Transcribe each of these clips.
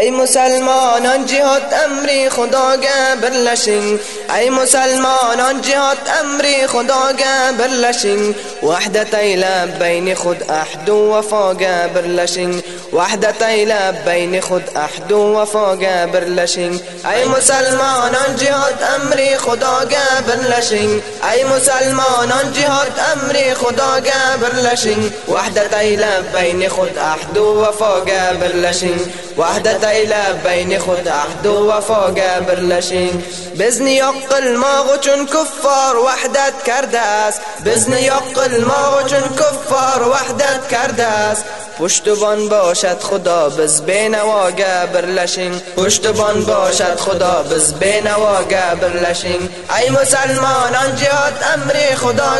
ای مسلمانان جهاد امری خدا برلشین ای مسلمانان جهاد امری خدا برلشین وحدت ایلب بین خود أحد و وفا برلشین وحدت ایلب بین خود احد و وفا برلشین ای مسلمانان جهاد امری خدا برلشین ای مسلمانان جهاد امری خدا برلشین وحدت ایلب بین خود أحد و وفا برلشین وحدت ایلب بین خود أحد و وفا برلشین بزن یقل ماغ چون کفار وحدت کرده است بزن یقل ماغ چون کفار وحدت کرده است پشتبان باشد خدا بز بینوا برلشین پشتبان باشد خدا بز بینوا برلشین ای مسلمانان جهاد امری خدا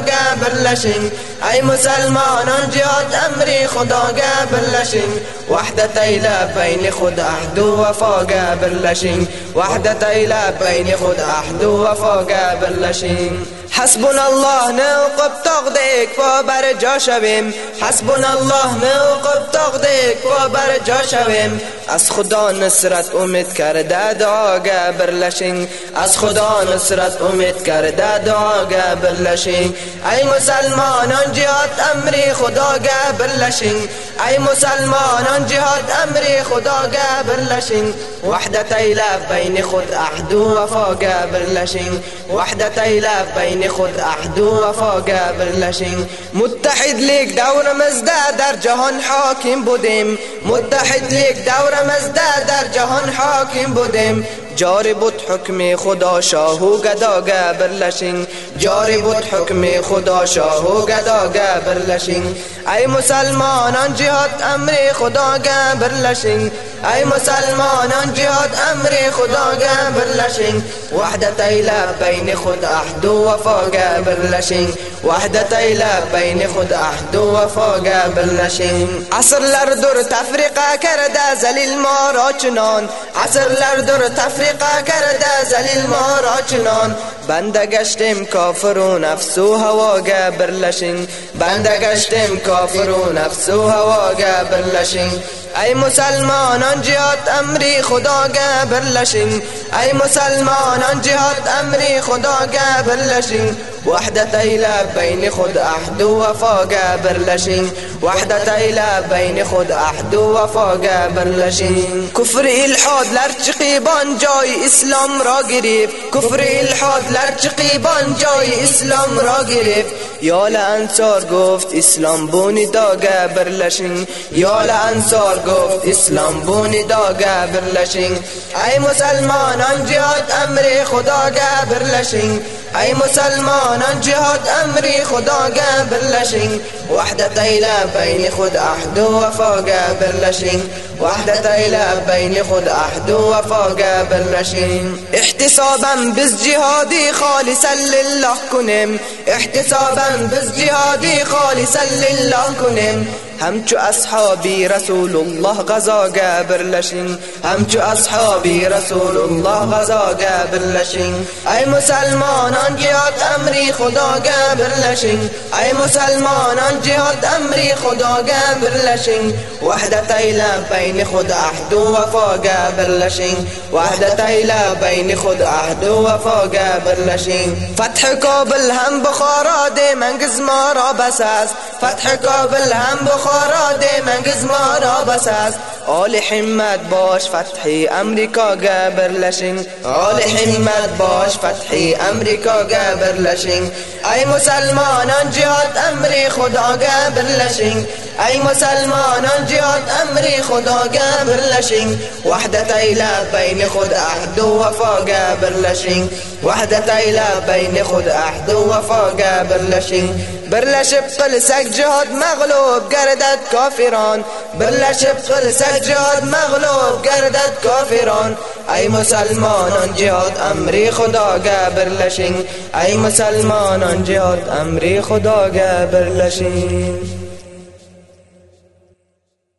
برلشین ای مسلمانان جهاد امری خدا برلشین وحدت ایلا بین خود عهد و وفا برلشین وحدت ایلا بین خود عهد و وفا برلشین حسبنا الله نوقب تغدیک و بر جا شویم. حسبنا الله نوقب تغدیک و بر جا شویم. از خدا نصرت امید کرده دعا برلشین از خدا نصرت امید کرده دعا برلشین ای مسلمانان جهاد امری خدا برلشین ای مسلمانان جهاد امری خدا برلشین وحدت ایلاب بین خود عهد و وفا برلشین وحدت ایلاب بین خود عهد و وفا برلشین متحد لیک دور مزده در جهان حاکم بودیم متحد لیک دور مزده در جهان حاکم بودیم جاری بود حکم خدا شاه و گدا برلشین جاری بود حکم خدا شاه و گدا برلشین ای مسلمانان جهاد امر خدا برلشین ای مسلمانان جهاد امر خدا برلشین وحدت ایلا بین خود عهد و وفا برلشین وحدت ایلا بین خود عهد و وفا برلشین عصر لردر تفریقه کرده زلیل ما را چنان عصر لردر تفریقه کرده زلیل ما را چنان بنده گشتیم کافر و نفس و هوا برلشین بنده گشتیم کافر و نفس و هوا برلشین ای مسلمانان جهاد امری خدا برلشین ای مسلمانان جهاد امری خدا برلشین وحدت ایلا بین خود عهد و وفا برلشین وحدت ایلا بین خود عهد و وفا برلشین کفر الحاد لرچقیبان جای اسلام را گرفت. کفر الحاد لرچقیبان جای اسلام را گرفت. یا انصار گفت اسلام بونی داگه برلشین یا انصار گفت اسلام بونی داگه برلشین ای مسلمانان جهاد امر خدا برلشین ای مسلمانان جهاد امری خدا برلشین وحدت ایلا بین خود عهد و وفا برلشین وحدت ایلا بین خود عهد و وفا برلشین احتسابا بز جهادی خالصا لله کنیم احتسابا بز جهادی خالصا لله کنیم همچو اصحابی رسول الله غزا برلشین همچو اصحابی رسول الله غزا برلشین ای مسلمانان جهاد امری خدا برلشین ای مسلمانان جهاد امری خدا برلشین وحدت ایلا بین خود عهد و وفا برلشین وحدت ایلا بین خود عهد و وفا برلشین فتح کابل هم بخارا ده منگز ما را بس است. فتح کابل هم بخارا ده منگز ما را بس است. آل حمد باش فتحی امریکا برلشین آل حمد باش فتحی امریکا برلشین ای مسلمانان جهاد امری خدا برلشین ای مسلمانان جهاد امری خدا برلشین وحدت ایلا بین خود عهد و وفا برلشین وحدت ایلا بین خود عهد و وفا برلشین برلش بقل سگ جهاد مغلوب گردد کافران برلش بقل سگ جهاد مغلوب گردد کافران ای مسلمانان جهاد امری خدا برلشین ای مسلمانان جهاد امری خدا برلشین